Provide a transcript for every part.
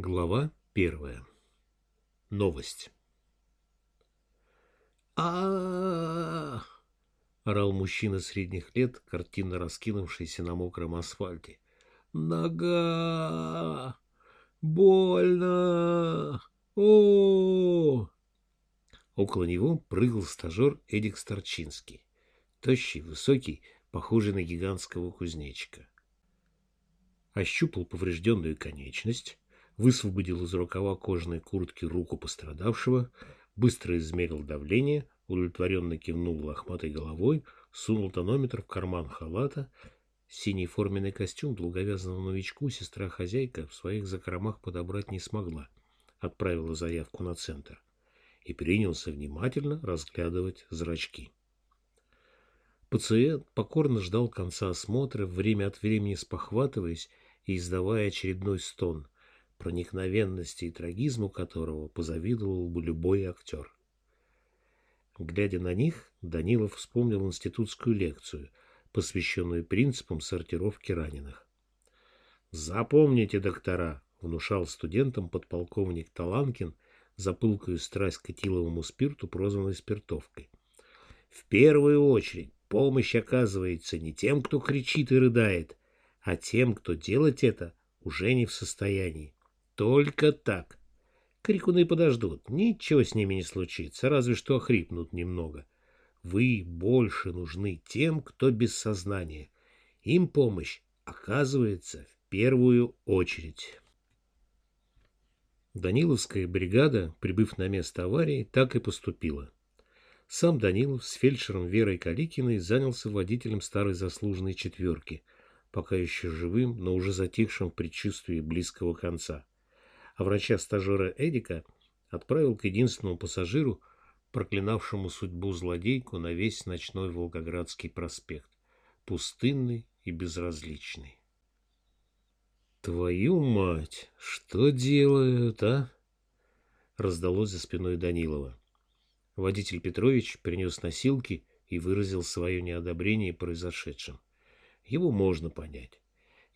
Глава первая. Новость. а орал мужчина средних лет, картинно раскинувшийся на мокром асфальте. «Нога! Больно! о Около него прыгал стажер Эдик Старчинский. Тощий, высокий, похожий на гигантского кузнечика. Ощупал поврежденную конечность, высвободил из рукава кожаной куртки руку пострадавшего, быстро измерил давление, удовлетворенно кивнул лохматой головой, сунул тонометр в карман халата. Синий форменный костюм долговязанного новичку сестра-хозяйка в своих закромах подобрать не смогла. Отправила заявку на центр и принялся внимательно разглядывать зрачки. Пациент покорно ждал конца осмотра, время от времени спохватываясь и издавая очередной стон – проникновенности и трагизму которого позавидовал бы любой актер. Глядя на них, Данилов вспомнил институтскую лекцию, посвященную принципам сортировки раненых. «Запомните, доктора!» — внушал студентам подполковник Таланкин за пылкую страсть к этиловому спирту, прозванной спиртовкой. «В первую очередь помощь оказывается не тем, кто кричит и рыдает, а тем, кто делать это уже не в состоянии. Только так. Крикуны подождут, ничего с ними не случится, разве что охрипнут немного. Вы больше нужны тем, кто без сознания. Им помощь оказывается в первую очередь. Даниловская бригада, прибыв на место аварии, так и поступила. Сам Данилов с фельдшером Верой Каликиной занялся водителем старой заслуженной четверки, пока еще живым, но уже затихшим в предчувствии близкого конца а врача-стажера Эдика отправил к единственному пассажиру, проклинавшему судьбу злодейку на весь ночной Волгоградский проспект, пустынный и безразличный. «Твою мать! Что делают, а?» раздалось за спиной Данилова. Водитель Петрович принес носилки и выразил свое неодобрение произошедшим. Его можно понять.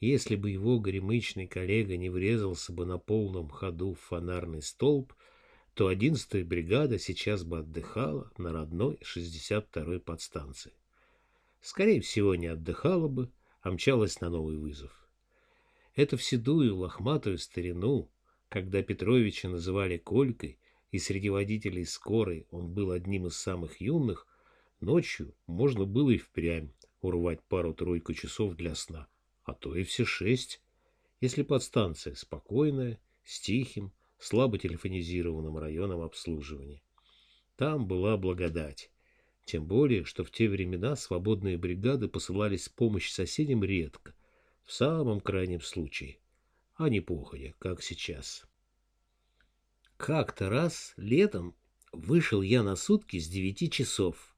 Если бы его горемычный коллега не врезался бы на полном ходу в фонарный столб, то 11-я бригада сейчас бы отдыхала на родной 62-й подстанции. Скорее всего, не отдыхала бы, а мчалась на новый вызов. Это в седую лохматую старину, когда Петровича называли Колькой, и среди водителей скорой он был одним из самых юных, ночью можно было и впрямь урвать пару-тройку часов для сна а то и все шесть, если подстанция спокойная, с тихим, слабо телефонизированным районом обслуживания. Там была благодать. Тем более, что в те времена свободные бригады посылались в помощь соседям редко, в самом крайнем случае, а не походя, как сейчас. Как-то раз летом вышел я на сутки с девяти часов,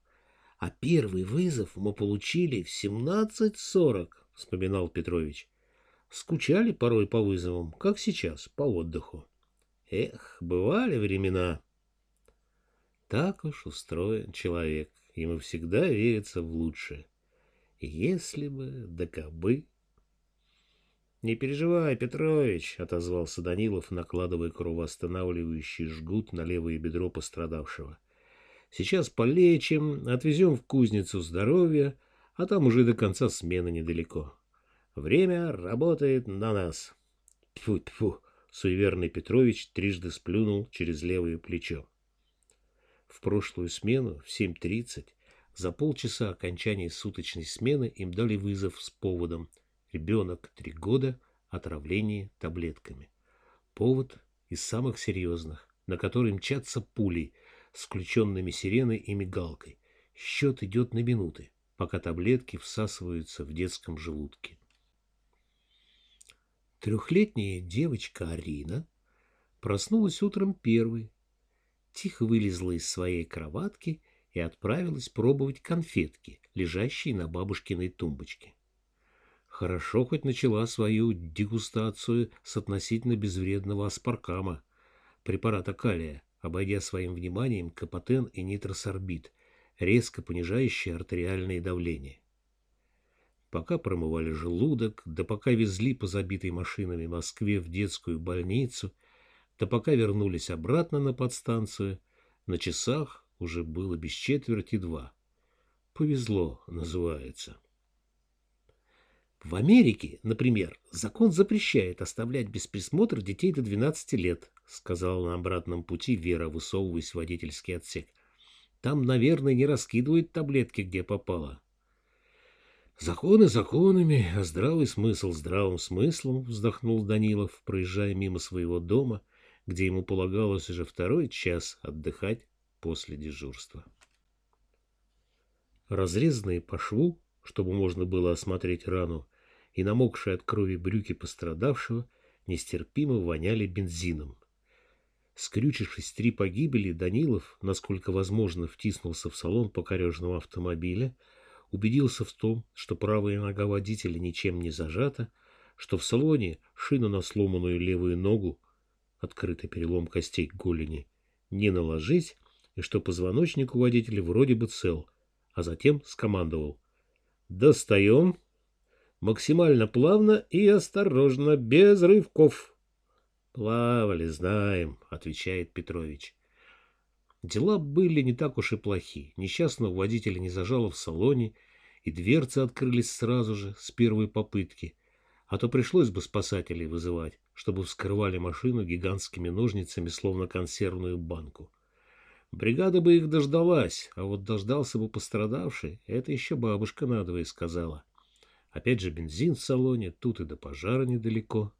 а первый вызов мы получили в семнадцать сорок — вспоминал Петрович. Скучали порой по вызовам, как сейчас, по отдыху. Эх, бывали времена. Так уж устроен человек, ему всегда верится в лучшее. Если бы, да кабы. «Не переживай, Петрович», — отозвался Данилов, накладывая кровоостанавливающий жгут на левое бедро пострадавшего. «Сейчас полечим, отвезем в кузницу здоровья, а там уже до конца смены недалеко. Время работает на нас. Тьфу-тьфу, суеверный Петрович трижды сплюнул через левое плечо. В прошлую смену в 7.30 за полчаса окончания суточной смены им дали вызов с поводом «Ребенок три года, отравление таблетками». Повод из самых серьезных, на который мчатся пулей с включенными сиреной и мигалкой. Счет идет на минуты пока таблетки всасываются в детском желудке. Трехлетняя девочка Арина проснулась утром первой, тихо вылезла из своей кроватки и отправилась пробовать конфетки, лежащие на бабушкиной тумбочке. Хорошо хоть начала свою дегустацию с относительно безвредного аспаркама, препарата калия, обойдя своим вниманием капотен и нитросорбит – резко понижающее артериальное давление. пока промывали желудок, да пока везли по забитой машинами Москве в детскую больницу, да пока вернулись обратно на подстанцию, на часах уже было без четверти два. Повезло, называется. В Америке, например, закон запрещает оставлять без присмотра детей до 12 лет, сказала на обратном пути Вера, высовываясь в водительский отсек. Там, наверное, не раскидывают таблетки, где попало. Законы законами, а здравый смысл здравым смыслом, вздохнул Данилов, проезжая мимо своего дома, где ему полагалось уже второй час отдыхать после дежурства. Разрезанные по шву, чтобы можно было осмотреть рану, и намокшие от крови брюки пострадавшего нестерпимо воняли бензином. Скрючившись три погибели, Данилов, насколько возможно, втиснулся в салон покорежного автомобиля, убедился в том, что правая нога водителя ничем не зажата, что в салоне шину на сломанную левую ногу, открытый перелом костей голени, не наложить, и что позвоночник у водителя вроде бы цел, а затем скомандовал «Достаем!» максимально плавно и осторожно, без рывков. Плавали, знаем, отвечает Петрович. Дела были не так уж и плохи. Несчастного водителя не зажало в салоне, и дверцы открылись сразу же, с первой попытки. А то пришлось бы спасателей вызывать, чтобы вскрывали машину гигантскими ножницами, словно консервную банку. Бригада бы их дождалась, а вот дождался бы пострадавший, это еще бабушка надвое сказала. Опять же бензин в салоне, тут и до пожара недалеко.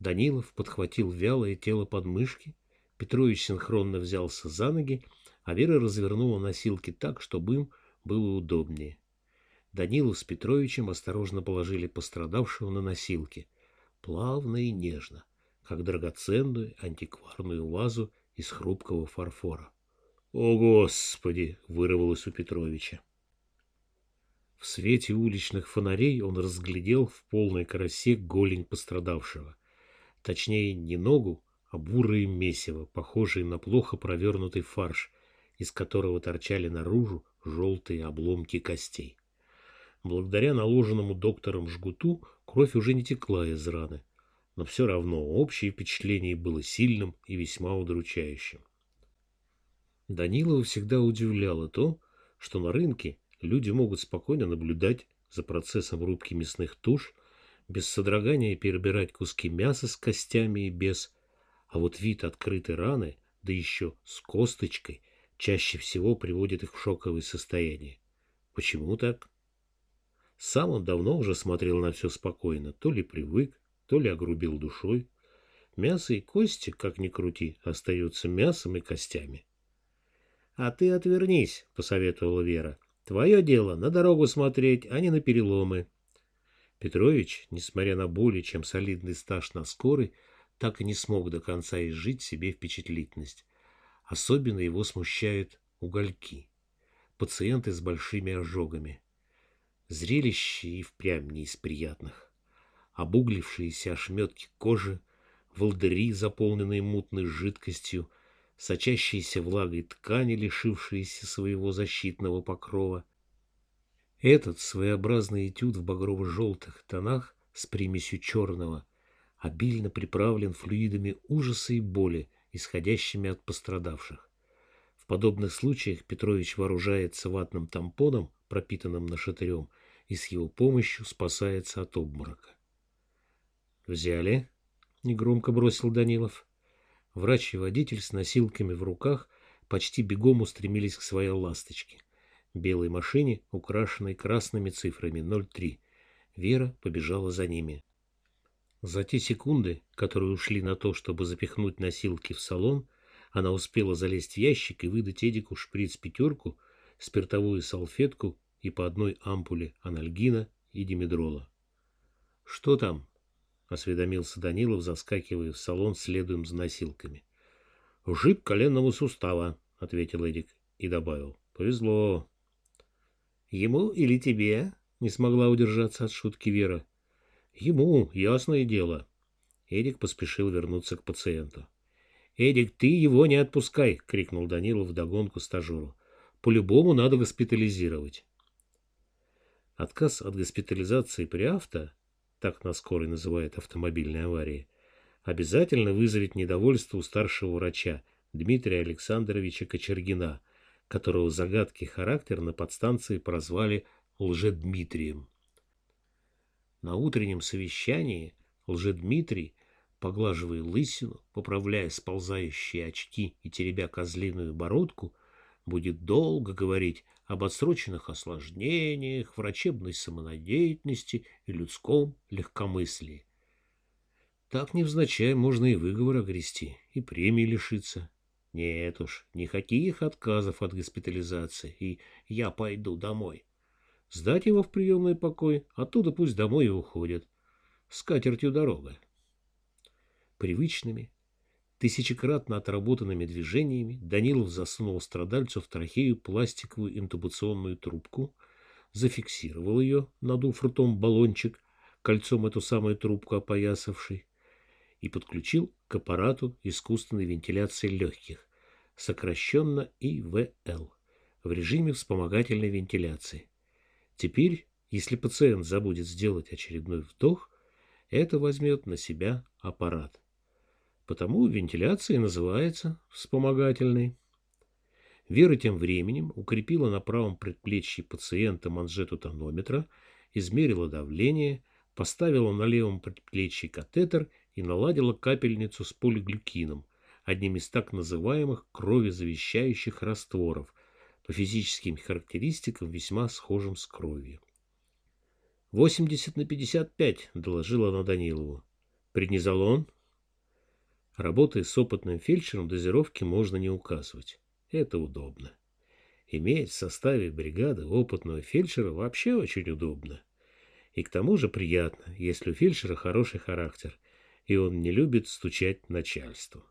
Данилов подхватил вялое тело подмышки, Петрович синхронно взялся за ноги, а Вера развернула носилки так, чтобы им было удобнее. Данилов с Петровичем осторожно положили пострадавшего на носилки, плавно и нежно, как драгоценную антикварную вазу из хрупкого фарфора. «О, Господи!» — вырвалось у Петровича. В свете уличных фонарей он разглядел в полной красе голень пострадавшего. Точнее, не ногу, а бурое месиво, похожее на плохо провернутый фарш, из которого торчали наружу желтые обломки костей. Благодаря наложенному доктором жгуту кровь уже не текла из раны, но все равно общее впечатление было сильным и весьма удручающим. Данилова всегда удивляло то, что на рынке люди могут спокойно наблюдать за процессом рубки мясных туш, без содрогания перебирать куски мяса с костями и без, а вот вид открытой раны, да еще с косточкой, чаще всего приводит их в шоковое состояние. Почему так? Сам он давно уже смотрел на все спокойно, то ли привык, то ли огрубил душой. Мясо и кости, как ни крути, остаются мясом и костями. — А ты отвернись, — посоветовала Вера. Твое дело на дорогу смотреть, а не на переломы. Петрович, несмотря на более чем солидный стаж на скорой, так и не смог до конца изжить себе впечатлительность. Особенно его смущают угольки. Пациенты с большими ожогами. Зрелище и впрямь не из приятных. Обуглившиеся ошметки кожи, волдыри, заполненные мутной жидкостью, сочащиеся влагой ткани, лишившиеся своего защитного покрова. Этот своеобразный этюд в багрово-желтых тонах с примесью черного обильно приправлен флюидами ужаса и боли, исходящими от пострадавших. В подобных случаях Петрович вооружается ватным тампоном, пропитанным нашатырем, и с его помощью спасается от обморока. «Взяли?» — негромко бросил Данилов. Врач и водитель с носилками в руках почти бегом устремились к своей ласточке. Белой машине, украшенной красными цифрами 03. Вера побежала за ними. За те секунды, которые ушли на то, чтобы запихнуть носилки в салон, она успела залезть в ящик и выдать Эдику шприц-пятерку, спиртовую салфетку и по одной ампуле анальгина и димедрола. «Что там?» — осведомился Данилов, заскакивая в салон следуем за носилками. — Ушиб коленного сустава, — ответил Эдик и добавил. — Повезло. — Ему или тебе? — не смогла удержаться от шутки Вера. — Ему, ясное дело. Эдик поспешил вернуться к пациенту. — Эдик, ты его не отпускай! — крикнул Данилов вдогонку стажеру. — По-любому надо госпитализировать. Отказ от госпитализации при авто, так на скорой называют автомобильные аварии, обязательно вызовет недовольство у старшего врача Дмитрия Александровича Кочергина, которого загадки характер на подстанции прозвали Лжедмитрием. На утреннем совещании Лжедмитрий, поглаживая лысину, поправляя сползающие очки и теребя козлиную бородку, будет долго говорить об отсроченных осложнениях, врачебной самонадеятельности и людском легкомыслии. Так невзначай можно и выговор огрести, и премии лишиться. Нет уж, никаких отказов от госпитализации, и я пойду домой. Сдать его в приемный покой, оттуда пусть домой и уходят. С катертью дорога. Привычными, Тысячекратно отработанными движениями Данилов засунул страдальцу в трахею пластиковую интубационную трубку, зафиксировал ее, надув ртом баллончик, кольцом эту самую трубку опоясавший, и подключил к аппарату искусственной вентиляции легких, сокращенно ИВЛ, в режиме вспомогательной вентиляции. Теперь, если пациент забудет сделать очередной вдох, это возьмет на себя аппарат. Потому вентиляция называется вспомогательной. Вера тем временем укрепила на правом предплечье пациента манжету тонометра, измерила давление, поставила на левом предплечье катетер и наладила капельницу с полиглюкином, одним из так называемых кровезавещающих растворов, по физическим характеристикам весьма схожим с кровью. «80 на 55», — доложила она Данилову. «Преднизолон?» Работая с опытным фельдшером, дозировки можно не указывать. Это удобно. Иметь в составе бригады опытного фельдшера вообще очень удобно. И к тому же приятно, если у фельдшера хороший характер, и он не любит стучать начальству.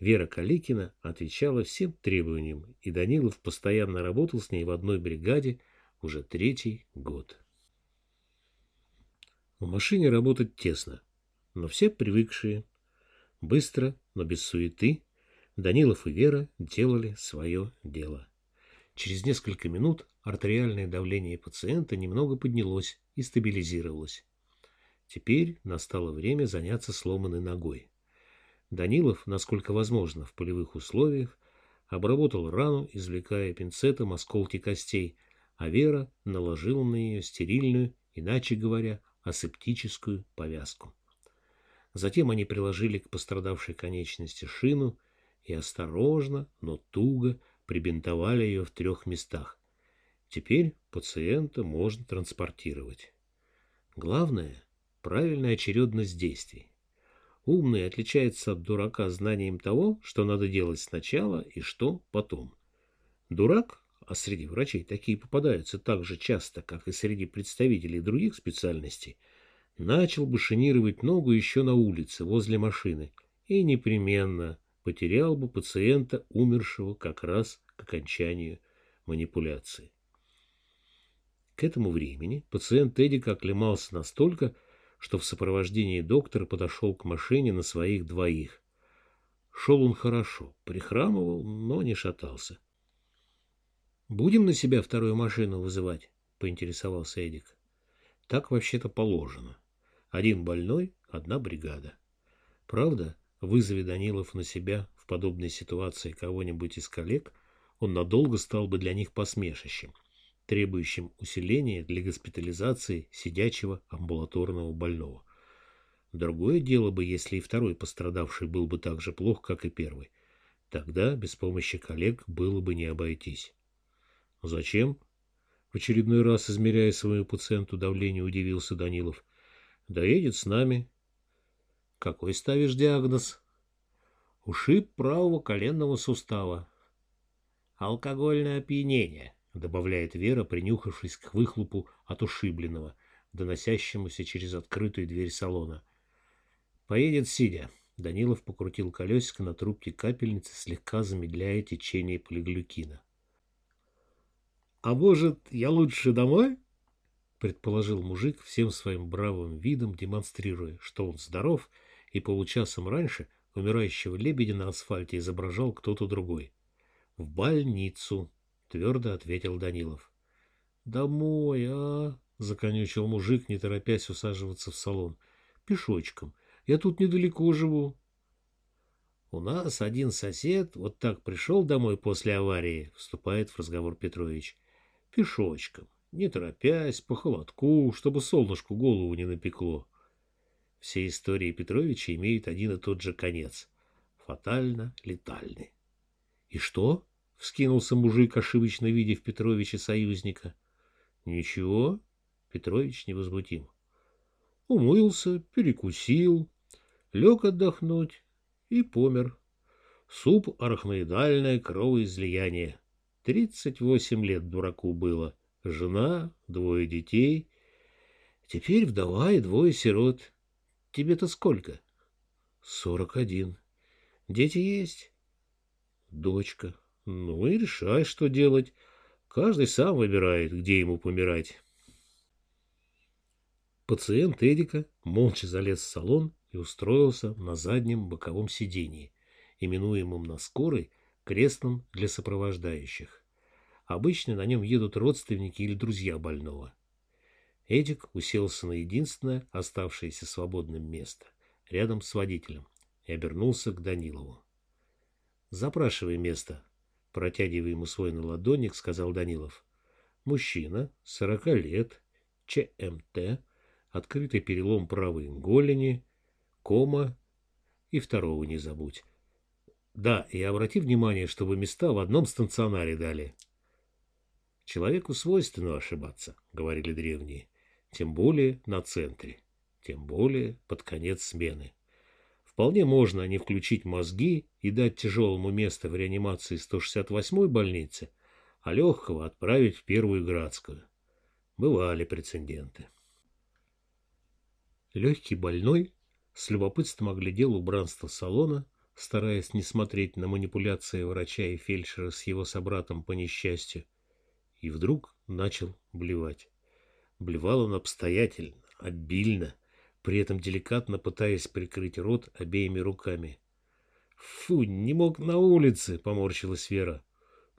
Вера Каликина отвечала всем требованиям, и Данилов постоянно работал с ней в одной бригаде уже третий год. В машине работать тесно, но все привыкшие, Быстро, но без суеты, Данилов и Вера делали свое дело. Через несколько минут артериальное давление пациента немного поднялось и стабилизировалось. Теперь настало время заняться сломанной ногой. Данилов, насколько возможно в полевых условиях, обработал рану, извлекая пинцетом осколки костей, а Вера наложила на нее стерильную, иначе говоря, асептическую повязку. Затем они приложили к пострадавшей конечности шину и осторожно, но туго прибинтовали ее в трех местах. Теперь пациента можно транспортировать. Главное – правильная очередность действий. Умный отличается от дурака знанием того, что надо делать сначала и что потом. Дурак, а среди врачей такие попадаются так же часто, как и среди представителей других специальностей – начал бы шинировать ногу еще на улице, возле машины, и непременно потерял бы пациента, умершего как раз к окончанию манипуляции. К этому времени пациент Эдик оклемался настолько, что в сопровождении доктора подошел к машине на своих двоих. Шел он хорошо, прихрамывал, но не шатался. «Будем на себя вторую машину вызывать?» — поинтересовался Эдик. «Так вообще-то положено. Один больной, одна бригада. Правда, вызови Данилов на себя в подобной ситуации кого-нибудь из коллег, он надолго стал бы для них посмешищем, требующим усиления для госпитализации сидячего амбулаторного больного. Другое дело бы, если и второй пострадавший был бы так же плох, как и первый. Тогда без помощи коллег было бы не обойтись. Зачем? В очередной раз, измеряя своему пациенту давление, удивился Данилов. Доедет с нами. Какой ставишь диагноз? Ушиб правого коленного сустава. Алкогольное опьянение, добавляет Вера, принюхавшись к выхлопу от ушибленного, доносящемуся через открытую дверь салона. Поедет сидя. Данилов покрутил колесико на трубке капельницы, слегка замедляя течение полиглюкина. — А может, я лучше домой? предположил мужик всем своим бравым видом, демонстрируя, что он здоров, и получасом раньше умирающего лебедя на асфальте изображал кто-то другой. «В больницу», — твердо ответил Данилов. «Домой, а?» — законючил мужик, не торопясь усаживаться в салон. Пешочком. Я тут недалеко живу. У нас один сосед вот так пришел домой после аварии, вступает в разговор Петрович. Пешочком, не торопясь, по холодку, чтобы солнышку голову не напекло. Все истории Петровича имеют один и тот же конец. Фатально-летальный. — И что? — вскинулся мужик, ошибочно видя в Петровиче союзника. — Ничего, — Петрович невозмутим. Умылся, перекусил, лег отдохнуть и помер. Суп арахноидальное кровоизлияние. Тридцать восемь лет дураку было. Жена, двое детей. Теперь вдова и двое сирот. Тебе-то сколько? Сорок один. Дети есть? Дочка. Ну и решай, что делать. Каждый сам выбирает, где ему помирать. Пациент Эдика молча залез в салон и устроился на заднем боковом сидении, именуемом на скорой крестном для сопровождающих. Обычно на нем едут родственники или друзья больного. Эдик уселся на единственное оставшееся свободное место, рядом с водителем, и обернулся к Данилову. «Запрашивай место», — протягивая ему свой наладонник, сказал Данилов. «Мужчина, сорока лет, ЧМТ, открытый перелом правой голени, кома и второго не забудь. Да, и обрати внимание, чтобы места в одном станционаре дали». Человеку свойственно ошибаться, говорили древние, тем более на центре, тем более под конец смены. Вполне можно не включить мозги и дать тяжелому место в реанимации 168-й больницы, а легкого отправить в Первую Градскую. Бывали прецеденты. Легкий больной с любопытством оглядел убранство салона, стараясь не смотреть на манипуляции врача и фельдшера с его собратом по несчастью, и вдруг начал блевать. Блевал он обстоятельно, обильно, при этом деликатно пытаясь прикрыть рот обеими руками. «Фу, не мог на улице!» — поморщилась Вера.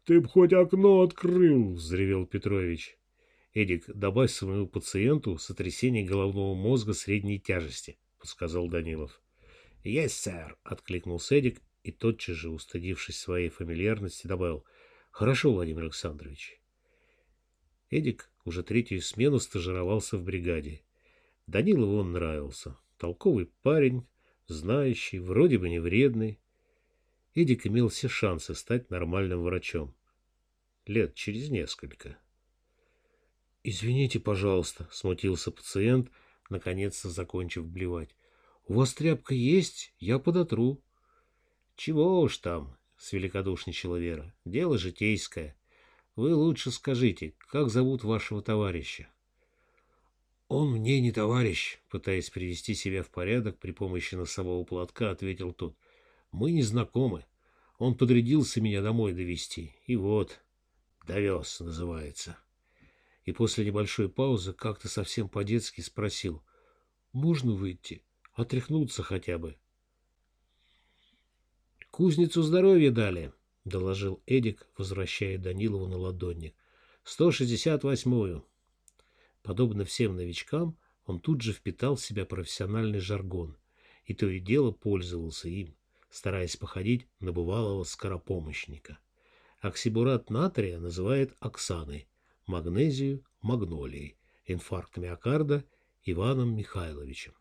«Ты б хоть окно открыл!» — взревел Петрович. «Эдик, добавь своему пациенту сотрясение головного мозга средней тяжести», — подсказал Данилов. «Есть, сэр!» — откликнулся Эдик и тотчас же, устыдившись своей фамильярности, добавил. «Хорошо, Владимир Александрович». Эдик уже третью смену стажировался в бригаде. Данилову он нравился. Толковый парень, знающий, вроде бы не вредный. Эдик имел все шансы стать нормальным врачом. Лет через несколько. «Извините, пожалуйста», — смутился пациент, наконец-то закончив блевать. «У вас тряпка есть? Я подотру». «Чего уж там», — свеликодушничала Вера. «Дело житейское. Вы лучше скажите, как зовут вашего товарища? Он мне не товарищ, пытаясь привести себя в порядок при помощи носового платка, ответил тот. Мы не знакомы. Он подрядился меня домой довести. И вот, довез, называется. И после небольшой паузы как-то совсем по-детски спросил. Можно выйти? Отряхнуться хотя бы. Кузницу здоровья дали, — доложил Эдик, возвращая Данилову на ладонник. «Сто шестьдесят восьмую». Подобно всем новичкам, он тут же впитал в себя профессиональный жаргон и то и дело пользовался им, стараясь походить на бывалого скоропомощника. Оксибурат натрия называет оксаной, магнезию – магнолией, инфаркт миокарда – Иваном Михайловичем.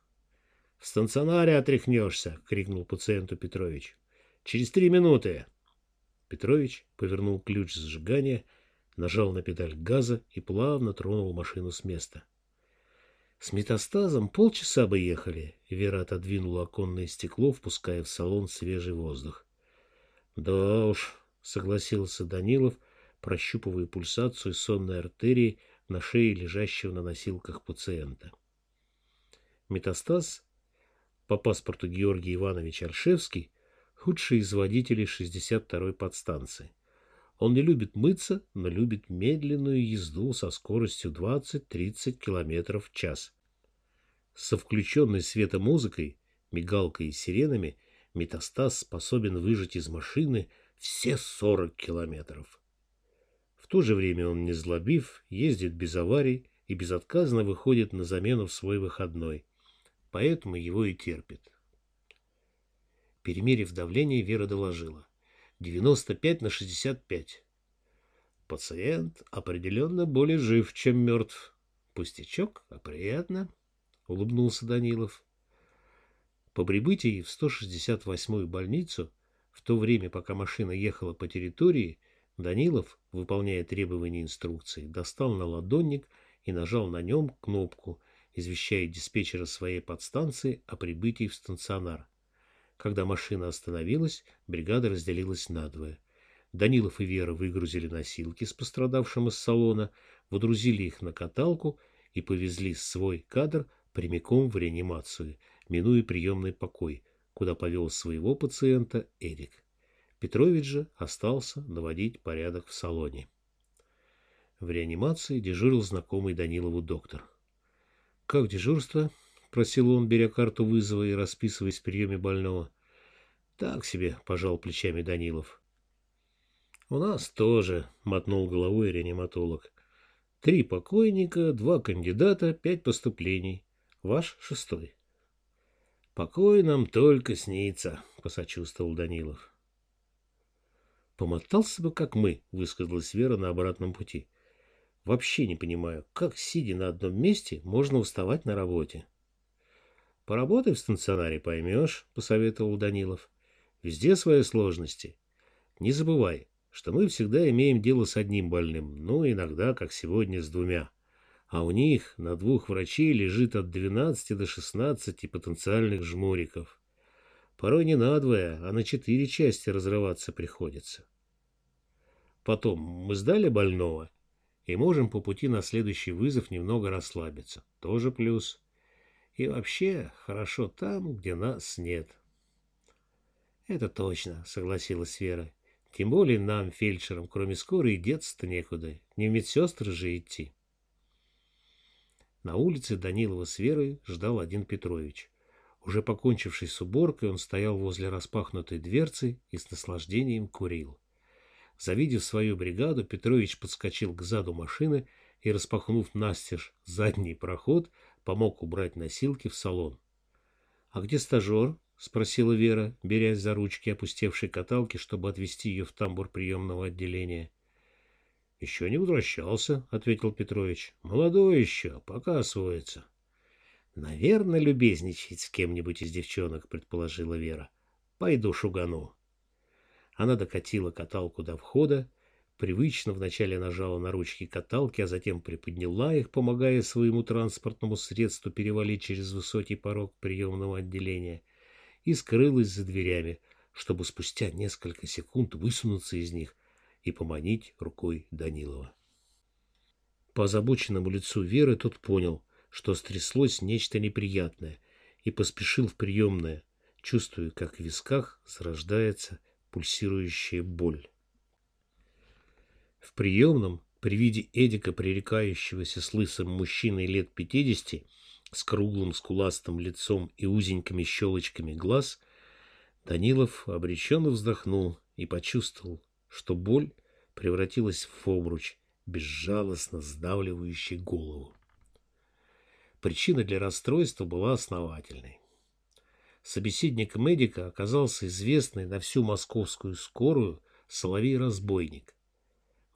«В станционаре отряхнешься!» — крикнул пациенту Петрович. «Через три минуты!» Петрович повернул ключ зажигания, нажал на педаль газа и плавно тронул машину с места. С метастазом полчаса бы ехали, Вера отодвинула оконное стекло, впуская в салон свежий воздух. Да уж, согласился Данилов, прощупывая пульсацию сонной артерии на шее лежащего на носилках пациента. Метастаз по паспорту Георгий Иванович Аршевский худший из водителей 62-й подстанции. Он не любит мыться, но любит медленную езду со скоростью 20-30 км в час. Со включенной светомузыкой, мигалкой и сиренами метастаз способен выжать из машины все 40 километров. В то же время он не злобив, ездит без аварий и безотказно выходит на замену в свой выходной. Поэтому его и терпит. Перемерив давление, Вера доложила. 95 на 65. Пациент определенно более жив, чем мертв. Пустячок, а приятно, — улыбнулся Данилов. По прибытии в 168-ю больницу, в то время, пока машина ехала по территории, Данилов, выполняя требования инструкции, достал на ладонник и нажал на нем кнопку, извещая диспетчера своей подстанции о прибытии в станционар. Когда машина остановилась, бригада разделилась надвое. Данилов и Вера выгрузили носилки с пострадавшим из салона, водрузили их на каталку и повезли свой кадр прямиком в реанимацию, минуя приемный покой, куда повел своего пациента Эрик. Петрович же остался наводить порядок в салоне. В реанимации дежурил знакомый Данилову доктор. — Как дежурство? — просил он, беря карту вызова и расписываясь в приеме больного. — Так себе, — пожал плечами Данилов. «У нас тоже», — мотнул головой реаниматолог. «Три покойника, два кандидата, пять поступлений. Ваш шестой». «Покой нам только снится», — посочувствовал Данилов. «Помотался бы, как мы», — высказалась Вера на обратном пути. «Вообще не понимаю, как, сидя на одном месте, можно уставать на работе». «Поработай в станционаре, поймешь», — посоветовал Данилов. «Везде свои сложности. Не забывай, что мы всегда имеем дело с одним больным, ну, иногда, как сегодня, с двумя. А у них на двух врачей лежит от 12 до 16 потенциальных жмуриков. Порой не на двое, а на четыре части разрываться приходится. Потом мы сдали больного и можем по пути на следующий вызов немного расслабиться. Тоже плюс. И вообще хорошо там, где нас нет. — Это точно, — согласилась Вера. Тем более нам, фельдшерам, кроме скорой, деться-то некуда. Не в медсестры же идти. На улице Данилова с Верой ждал один Петрович. Уже покончивший с уборкой, он стоял возле распахнутой дверцы и с наслаждением курил. Завидев свою бригаду, Петрович подскочил к заду машины и, распахнув настежь задний проход, помог убрать носилки в салон. — А где стажер? — спросила Вера, берясь за ручки опустевшей каталки, чтобы отвезти ее в тамбур приемного отделения. — Еще не возвращался, — ответил Петрович. — Молодой еще, пока освоится. — Наверное, любезничает с кем-нибудь из девчонок, — предположила Вера. — Пойду шугану. Она докатила каталку до входа, привычно вначале нажала на ручки каталки, а затем приподняла их, помогая своему транспортному средству перевалить через высокий порог приемного отделения — и скрылась за дверями, чтобы спустя несколько секунд высунуться из них и поманить рукой Данилова. По озабоченному лицу Веры тот понял, что стряслось нечто неприятное, и поспешил в приемное, чувствуя, как в висках зарождается пульсирующая боль. В приемном, при виде Эдика, пререкающегося с лысым мужчиной лет пятидесяти, с круглым скуластым лицом и узенькими щелочками глаз, Данилов обреченно вздохнул и почувствовал, что боль превратилась в обруч, безжалостно сдавливающий голову. Причина для расстройства была основательной. Собеседник медика оказался известный на всю московскую скорую Соловей-разбойник,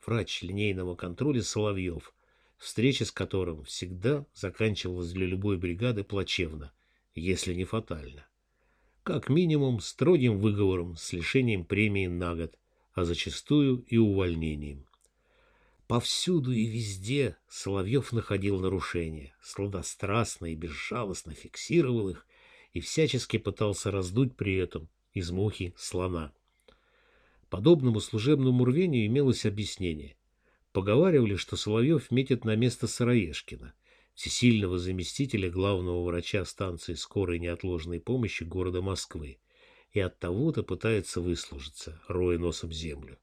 врач линейного контроля Соловьев, встреча с которым всегда заканчивалась для любой бригады плачевно, если не фатально. Как минимум строгим выговором с лишением премии на год, а зачастую и увольнением. Повсюду и везде Соловьев находил нарушения, сладострастно и безжалостно фиксировал их и всячески пытался раздуть при этом из мухи слона. Подобному служебному рвению имелось объяснение – Поговаривали, что Соловьев метит на место Сыроежкина, всесильного заместителя главного врача станции скорой неотложной помощи города Москвы, и от того-то пытается выслужиться, роя носом землю.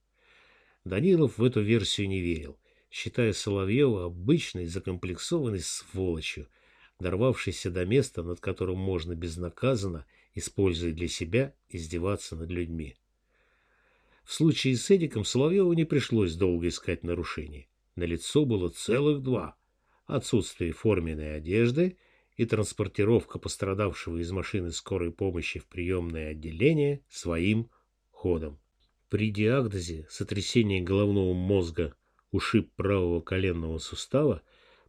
Данилов в эту версию не верил, считая Соловьева обычной закомплексованной сволочью, дорвавшейся до места, над которым можно безнаказанно, используя для себя, издеваться над людьми. В случае с Эдиком Соловьеву не пришлось долго искать нарушений. На лицо было целых два. отсутствие форменной одежды и транспортировка пострадавшего из машины скорой помощи в приемное отделение своим ходом. При диагнозе сотрясение головного мозга, ушиб правого коленного сустава,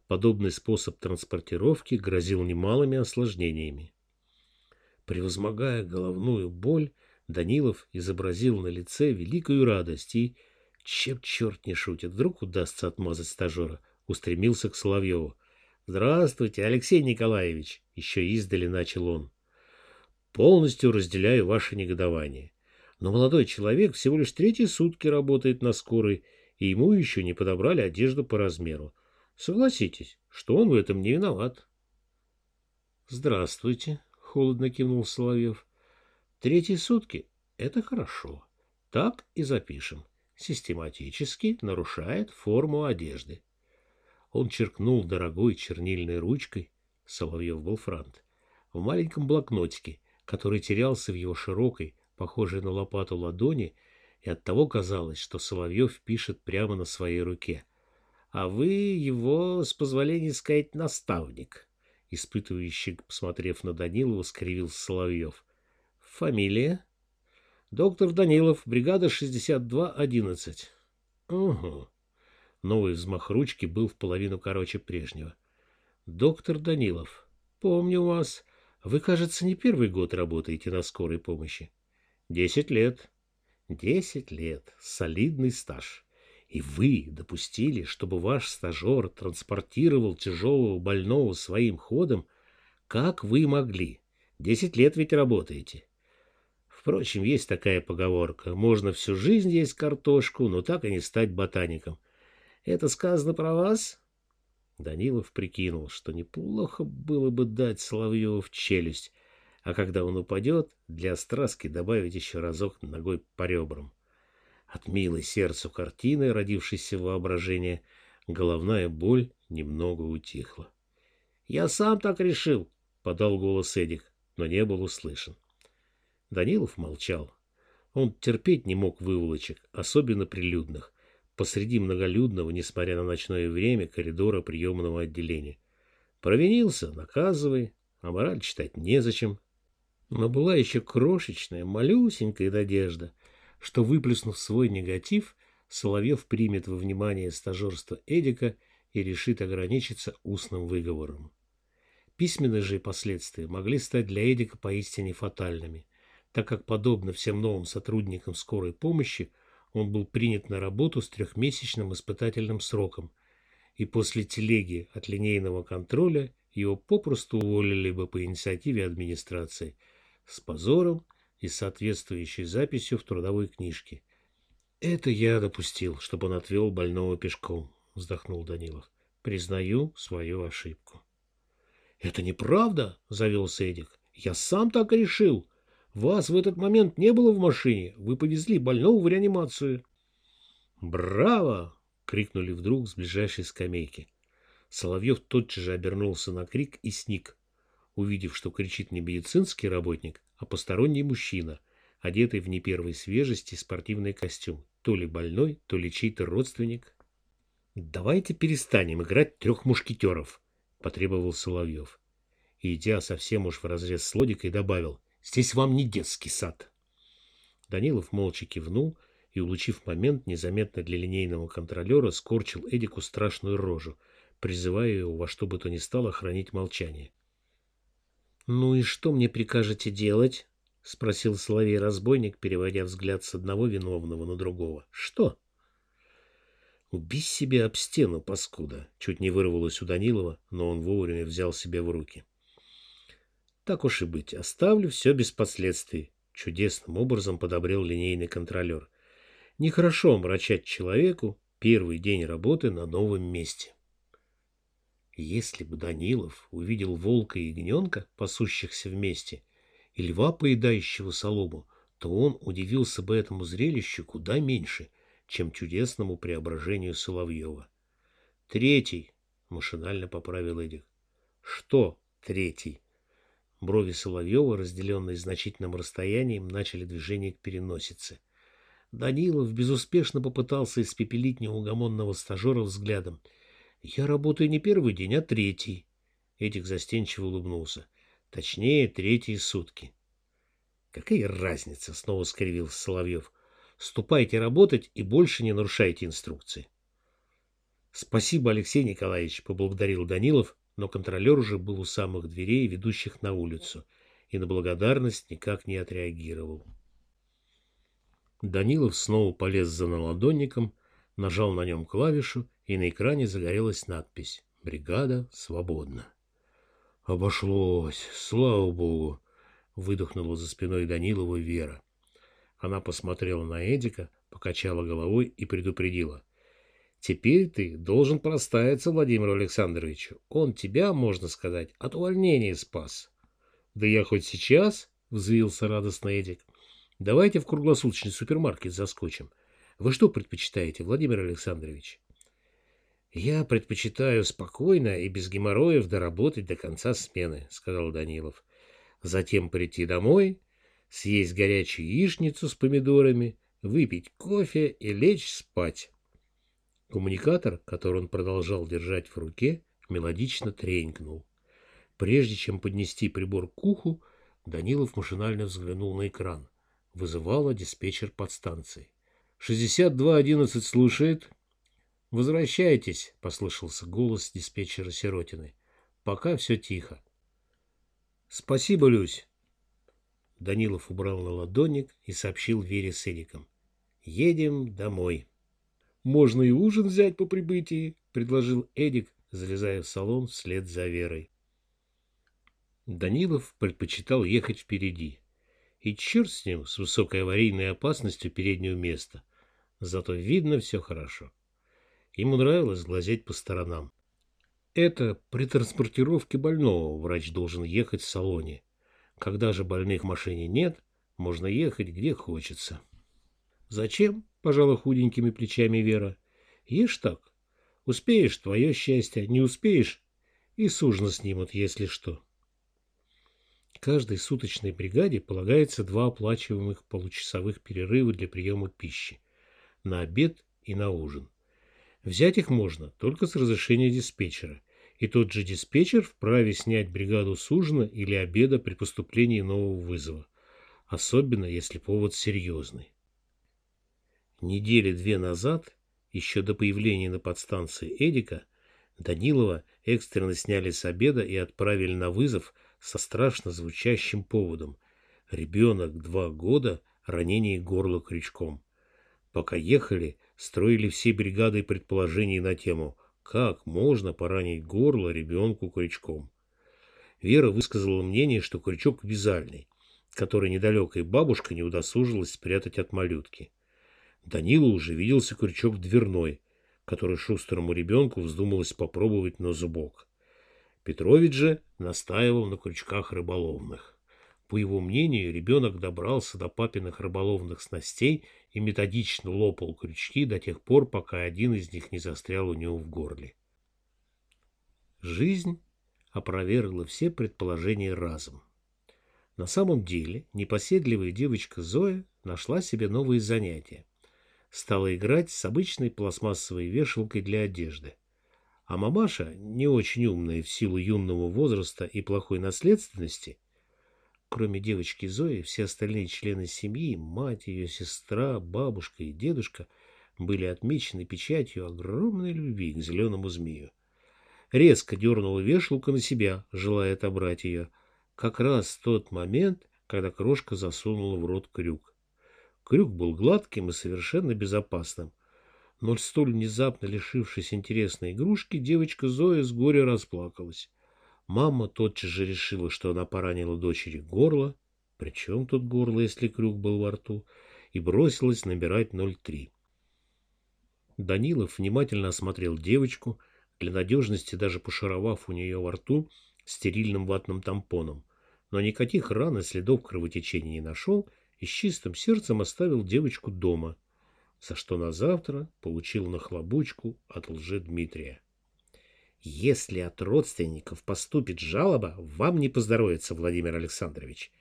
подобный способ транспортировки грозил немалыми осложнениями. Превозмогая головную боль, Данилов изобразил на лице великую радость и, чем черт не шутит, вдруг удастся отмазать стажера, устремился к Соловьеву. «Здравствуйте, Алексей Николаевич!» — еще издали начал он. «Полностью разделяю ваше негодование. Но молодой человек всего лишь третьи сутки работает на скорой, и ему еще не подобрали одежду по размеру. Согласитесь, что он в этом не виноват». «Здравствуйте», — холодно кивнул Соловьев. «Третьи сутки — это хорошо. Так и запишем. Систематически нарушает форму одежды. Он черкнул дорогой чернильной ручкой, Соловьев был франт, в маленьком блокнотике, который терялся в его широкой, похожей на лопату ладони, и оттого казалось, что Соловьев пишет прямо на своей руке. «А вы его, с позволения сказать, наставник», — испытывающий, посмотрев на Данилова, скривился Соловьев. «Фамилия?» «Доктор Данилов, бригада 6211». «Угу. Новый взмах ручки был в половину короче прежнего. «Доктор Данилов, помню вас. Вы, кажется, не первый год работаете на скорой помощи». «Десять лет». «Десять лет. Солидный стаж. И вы допустили, чтобы ваш стажер транспортировал тяжелого больного своим ходом? Как вы могли? Десять лет ведь работаете». Впрочем, есть такая поговорка. Можно всю жизнь есть картошку, но так и не стать ботаником. Это сказано про вас? Данилов прикинул, что неплохо было бы дать Соловьеву в челюсть, а когда он упадет, для страски добавить еще разок ногой по ребрам. От милой сердцу картины, родившейся воображения, головная боль немного утихла. — Я сам так решил, — подал голос Эдик, но не был услышан. Данилов молчал. Он терпеть не мог выволочек, особенно прилюдных посреди многолюдного, несмотря на ночное время, коридора приемного отделения. Провинился, наказывай, а мораль читать незачем. Но была еще крошечная, малюсенькая надежда, что, выплеснув свой негатив, Соловьев примет во внимание стажерство Эдика и решит ограничиться устным выговором. Письменные же последствия могли стать для Эдика поистине фатальными, так как, подобно всем новым сотрудникам скорой помощи, он был принят на работу с трехмесячным испытательным сроком, и после телеги от линейного контроля его попросту уволили бы по инициативе администрации с позором и соответствующей записью в трудовой книжке. «Это я допустил, чтобы он отвел больного пешком», — вздохнул Данилов. «Признаю свою ошибку». «Это неправда», — завелся Эдик. «Я сам так решил. Вас в этот момент не было в машине. Вы повезли больного в реанимацию. «Браво!» — крикнули вдруг с ближайшей скамейки. Соловьев тотчас же обернулся на крик и сник, увидев, что кричит не медицинский работник, а посторонний мужчина, одетый в не первой свежести спортивный костюм, то ли больной, то ли чей-то родственник. «Давайте перестанем играть трех мушкетеров», — потребовал Соловьев. И, идя совсем уж в разрез с логикой, добавил, Здесь вам не детский сад. Данилов молча кивнул и, улучив момент, незаметно для линейного контролера, скорчил Эдику страшную рожу, призывая его во что бы то ни стало хранить молчание. — Ну и что мне прикажете делать? — спросил Соловей-разбойник, переводя взгляд с одного виновного на другого. — Что? — Уби себя об стену, паскуда! — чуть не вырвалось у Данилова, но он вовремя взял себя в руки. — так уж и быть, оставлю все без последствий. Чудесным образом подобрел линейный контролер. Нехорошо омрачать человеку первый день работы на новом месте. Если бы Данилов увидел волка и ягненка, пасущихся вместе, и льва, поедающего солому, то он удивился бы этому зрелищу куда меньше, чем чудесному преображению Соловьева. «Третий!» — машинально поправил Эдик. «Что третий?» Брови Соловьева, разделенные значительным расстоянием, начали движение к переносице. Данилов безуспешно попытался испепелить неугомонного стажера взглядом. Я работаю не первый день, а третий. Эдик застенчиво улыбнулся. Точнее, третьи сутки. Какая разница, снова скривился Соловьев. Ступайте работать и больше не нарушайте инструкции. Спасибо, Алексей Николаевич, поблагодарил Данилов, но контролер уже был у самых дверей, ведущих на улицу, и на благодарность никак не отреагировал. Данилов снова полез за наладонником, нажал на нем клавишу, и на экране загорелась надпись «Бригада свободна». «Обошлось, слава богу!» — выдохнула за спиной Данилова Вера. Она посмотрела на Эдика, покачала головой и предупредила. «Теперь ты должен проставиться Владимиру Александровичу. Он тебя, можно сказать, от увольнения спас». «Да я хоть сейчас?» — взвился радостно Эдик. «Давайте в круглосуточный супермаркет заскочим. Вы что предпочитаете, Владимир Александрович?» «Я предпочитаю спокойно и без геморроев доработать до конца смены», — сказал Данилов. «Затем прийти домой, съесть горячую яичницу с помидорами, выпить кофе и лечь спать». Коммуникатор, который он продолжал держать в руке, мелодично тренькнул. Прежде чем поднести прибор к уху, Данилов машинально взглянул на экран. Вызывала диспетчер подстанции. «6211 слушает», «Возвращайтесь», — послышался голос диспетчера Сиротины. «Пока все тихо». «Спасибо, Люсь». Данилов убрал на ладонник и сообщил Вере с Эриком. «Едем домой». «Можно и ужин взять по прибытии», — предложил Эдик, залезая в салон вслед за Верой. Данилов предпочитал ехать впереди. И черт с ним, с высокой аварийной опасностью переднего места. Зато видно все хорошо. Ему нравилось глазеть по сторонам. Это при транспортировке больного врач должен ехать в салоне. Когда же больных в машине нет, можно ехать где хочется. Зачем? Пожала худенькими плечами Вера. Ешь так. Успеешь — твое счастье, не успеешь — и сужно снимут, если что. Каждой суточной бригаде полагается два оплачиваемых получасовых перерыва для приема пищи. На обед и на ужин. Взять их можно только с разрешения диспетчера, и тот же диспетчер вправе снять бригаду с ужина или обеда при поступлении нового вызова, особенно если повод серьезный. Недели две назад, еще до появления на подстанции Эдика, Данилова экстренно сняли с обеда и отправили на вызов со страшно звучащим поводом. Ребенок два года, ранение горла крючком. Пока ехали, строили все бригады предположений на тему «Как можно поранить горло ребенку крючком?». Вера высказала мнение, что крючок вязальный, который недалекая бабушка не удосужилась спрятать от малютки. Данила уже виделся крючок дверной, который шустрому ребенку вздумалось попробовать на зубок. Петрович же настаивал на крючках рыболовных. По его мнению, ребенок добрался до папиных рыболовных снастей и методично лопал крючки до тех пор, пока один из них не застрял у него в горле. Жизнь опровергла все предположения разом. На самом деле непоседливая девочка Зоя нашла себе новые занятия. Стала играть с обычной пластмассовой вешалкой для одежды. А мамаша, не очень умная в силу юного возраста и плохой наследственности, Кроме девочки Зои, все остальные члены семьи, мать, ее сестра, бабушка и дедушка, были отмечены печатью огромной любви к зеленому змею. Резко дернула вешалку на себя, желая отобрать ее, как раз в тот момент, когда крошка засунула в рот крюк. Крюк был гладким и совершенно безопасным. Но столь внезапно лишившись интересной игрушки, девочка Зоя с горя расплакалась. Мама тотчас же решила, что она поранила дочери горло, причем тут горло, если крюк был во рту, и бросилась набирать 03. Данилов внимательно осмотрел девочку, для надежности даже пошаровав у нее во рту стерильным ватным тампоном, но никаких ран и следов кровотечения не нашел и с чистым сердцем оставил девочку дома, за что на завтра получил нахлобучку от лже Дмитрия. Если от родственников поступит жалоба, вам не поздоровится, Владимир Александрович.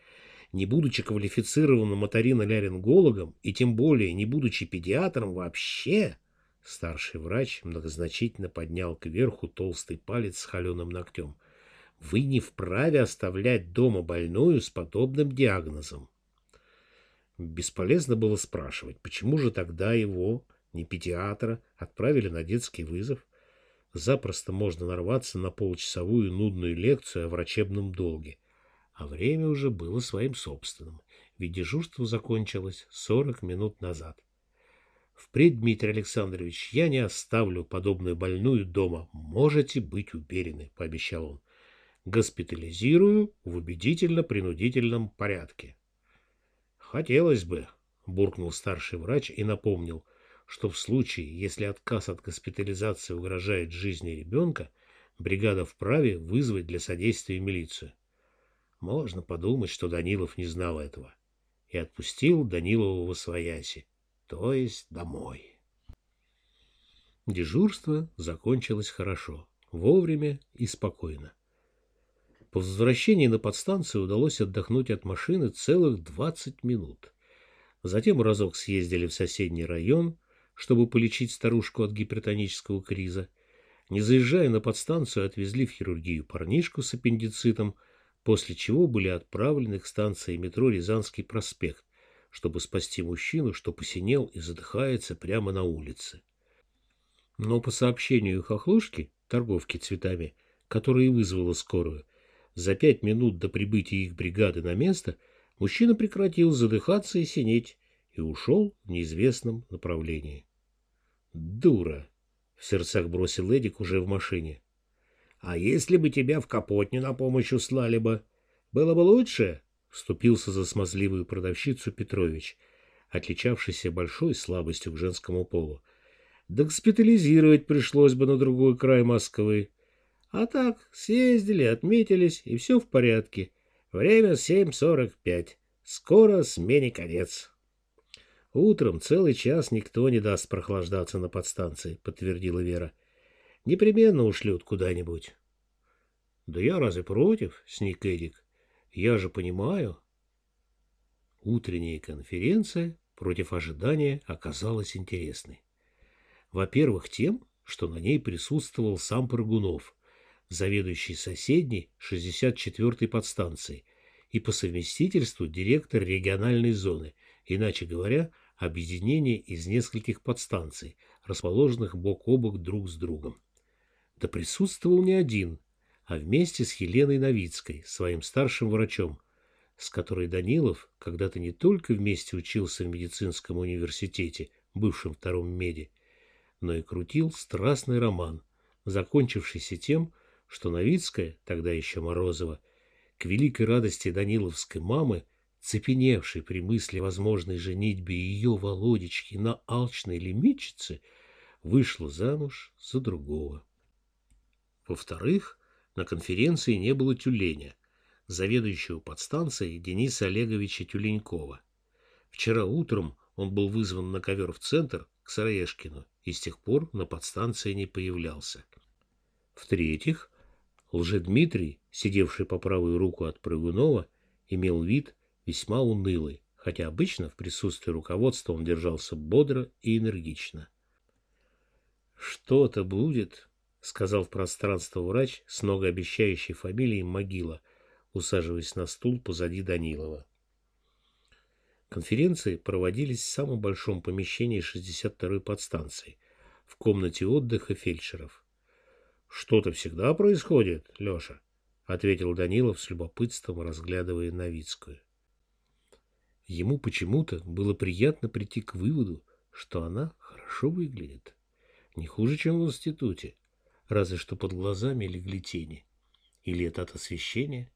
Не будучи квалифицированным моторино-ларингологом, и тем более не будучи педиатром вообще, Старший врач многозначительно поднял кверху толстый палец с холеным ногтем. Вы не вправе оставлять дома больную с подобным диагнозом. Бесполезно было спрашивать, почему же тогда его, не педиатра, отправили на детский вызов. Запросто можно нарваться на полчасовую нудную лекцию о врачебном долге. А время уже было своим собственным, ведь дежурство закончилось сорок минут назад. Впредь, Дмитрий Александрович, я не оставлю подобную больную дома. Можете быть уверены, — пообещал он. Госпитализирую в убедительно-принудительном порядке. Хотелось бы, — буркнул старший врач и напомнил, что в случае, если отказ от госпитализации угрожает жизни ребенка, бригада вправе вызвать для содействия милицию. Можно подумать, что Данилов не знал этого. И отпустил Данилова в освояси то есть домой. Дежурство закончилось хорошо, вовремя и спокойно. По возвращении на подстанцию удалось отдохнуть от машины целых 20 минут. Затем разок съездили в соседний район, чтобы полечить старушку от гипертонического криза. Не заезжая на подстанцию, отвезли в хирургию парнишку с аппендицитом, после чего были отправлены к станции метро Рязанский проспект, чтобы спасти мужчину, что посинел и задыхается прямо на улице. Но по сообщению хохлушки, торговки цветами, которая вызвала скорую, за пять минут до прибытия их бригады на место мужчина прекратил задыхаться и синеть и ушел в неизвестном направлении. «Дура!» — в сердцах бросил Эдик уже в машине. «А если бы тебя в Капотню на помощь услали бы, было бы лучше?» вступился за смазливую продавщицу Петрович, отличавшийся большой слабостью к женскому полу. Да госпитализировать пришлось бы на другой край Москвы. А так, съездили, отметились, и все в порядке. Время 7.45. Скоро смене конец. Утром целый час никто не даст прохлаждаться на подстанции, подтвердила Вера. Непременно ушлют куда-нибудь. Да я разве против? Сник Эдик. Я же понимаю. Утренняя конференция против ожидания оказалась интересной. Во-первых, тем, что на ней присутствовал сам Прыгунов, заведующий соседней 64-й подстанции и по совместительству директор региональной зоны, иначе говоря, объединение из нескольких подстанций, расположенных бок о бок друг с другом. Да присутствовал не один, а вместе с Еленой Новицкой, своим старшим врачом, с которой Данилов когда-то не только вместе учился в медицинском университете, бывшем втором меди, но и крутил страстный роман, закончившийся тем, что Новицкая, тогда еще Морозова, к великой радости Даниловской мамы, цепеневшей при мысли возможной женитьбе ее Володечки на алчной лимитчице, вышла замуж за другого. Во-вторых, на конференции не было тюленя, заведующего подстанцией Дениса Олеговича Тюленькова. Вчера утром он был вызван на ковер в центр к Сыроежкину и с тех пор на подстанции не появлялся. В-третьих, Лжедмитрий, сидевший по правую руку от Прыгунова, имел вид весьма унылый, хотя обычно в присутствии руководства он держался бодро и энергично. «Что-то будет», — сказал в пространство врач с многообещающей фамилией Могила, усаживаясь на стул позади Данилова. Конференции проводились в самом большом помещении 62-й подстанции, в комнате отдыха фельдшеров. «Что-то всегда происходит, Леша», — ответил Данилов с любопытством, разглядывая Новицкую. Ему почему-то было приятно прийти к выводу, что она хорошо выглядит. Не хуже, чем в институте разве что под глазами легли тени. Или это от освещения?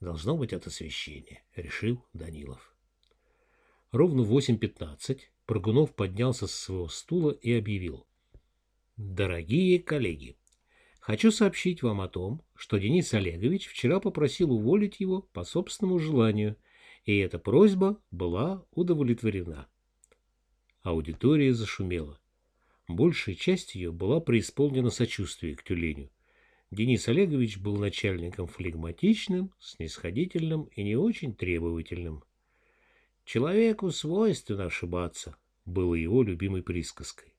Должно быть от освещения, решил Данилов. Ровно в 8.15 Прыгунов поднялся со своего стула и объявил. Дорогие коллеги, хочу сообщить вам о том, что Денис Олегович вчера попросил уволить его по собственному желанию, и эта просьба была удовлетворена. Аудитория зашумела. Большая часть ее была преисполнена сочувствия к тюленю. Денис Олегович был начальником флегматичным, снисходительным и не очень требовательным. «Человеку свойственно ошибаться», было его любимой присказкой.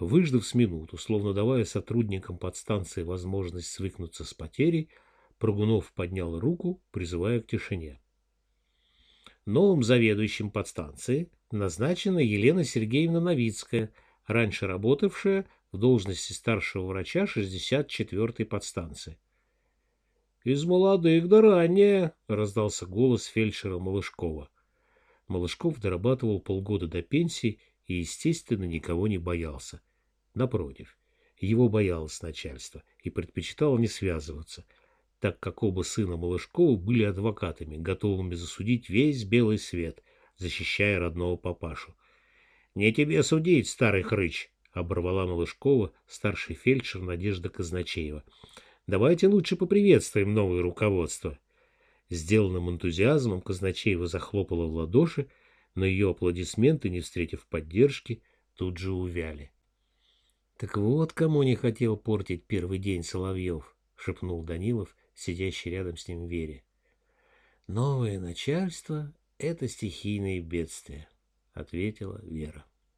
Выждав с минуту, словно давая сотрудникам подстанции возможность свыкнуться с потерей, Прогунов поднял руку, призывая к тишине. Новым заведующим подстанции назначена Елена Сергеевна Новицкая, раньше работавшая в должности старшего врача 64-й подстанции. «Из молодых да ранее!» — раздался голос фельдшера Малышкова. Малышков дорабатывал полгода до пенсии и, естественно, никого не боялся. Напротив, его боялось начальство и предпочитало не связываться, так как оба сына Малышкова были адвокатами, готовыми засудить весь белый свет, защищая родного папашу. «Не тебе судить, старый хрыч!» — оборвала Малышкова старший фельдшер Надежда Казначеева. «Давайте лучше поприветствуем новое руководство». Сделанным энтузиазмом Казначеева захлопала в ладоши, но ее аплодисменты, не встретив поддержки, тут же увяли. «Так вот кому не хотел портить первый день Соловьев», — шепнул Данилов, сидящий рядом с ним Вере. «Новое начальство — это стихийные бедствия», — ответила Вера.